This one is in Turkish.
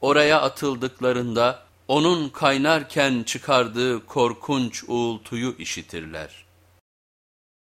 Oraya atıldıklarında onun kaynarken çıkardığı korkunç uğultuyu işitirler.